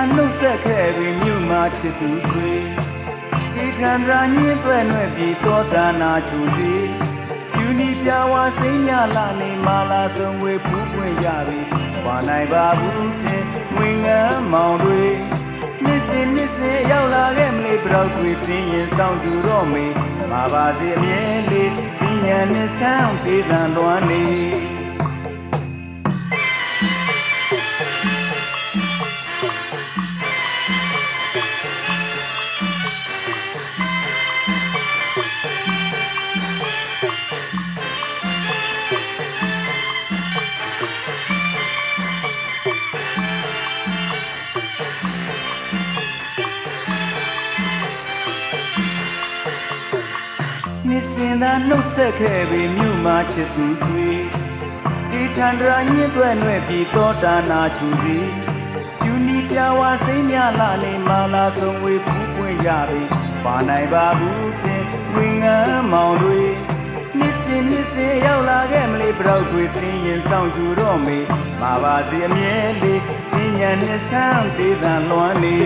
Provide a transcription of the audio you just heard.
ဆက်ခဲ့ပြီးမြို့မှာချစ်သူဆွေဒီထန္ဒရာညင်းသွဲ့နှဲ့ပြီးသောတာနာချူစီယူနီပြဝါစိမ့်ညလာနေမာလာဆုံးဝေဖူးပွင့်ရပြီဘာနိုင်ပါဘူးတဲ့ငွေငမ်းမောင်တွေနှစ်စဉ်နှစ်စဉ်ရောက်လာခဲ့မလေးပြောက်တွေပြင်းရင်ဆောင်ကြတော့မေမာပါစီအမြဲလေးပညာနဲ့ဆန်းဒေသံလွမ်းနေ နှစ်စဉ်သာနှုတ်ဆက်ခဲ့ပြီးမြို့မှာချစ်သူဆွေဒီထန္ဒရာညင်းသွဲ့နှဲ့ပြီးသောတာနာချူစီယူနီပြဝါစိမ့်မြလာနေမာလာဆုံးဝေဖူးပွင့်ရပြီပါနိုင်ပါဘူးတဲ့ဝင်းငမ်းမောင်တွေနှစ်စဉ်နှစ်စဉ်ရောက်လာခဲ့မလေးပြောက်တွေတင်းရင်ဆောင်ကြတော့မေမာပါစီအမြဲလေးပညာနဲ့ဆန်းဒေသံလွမ်းနေ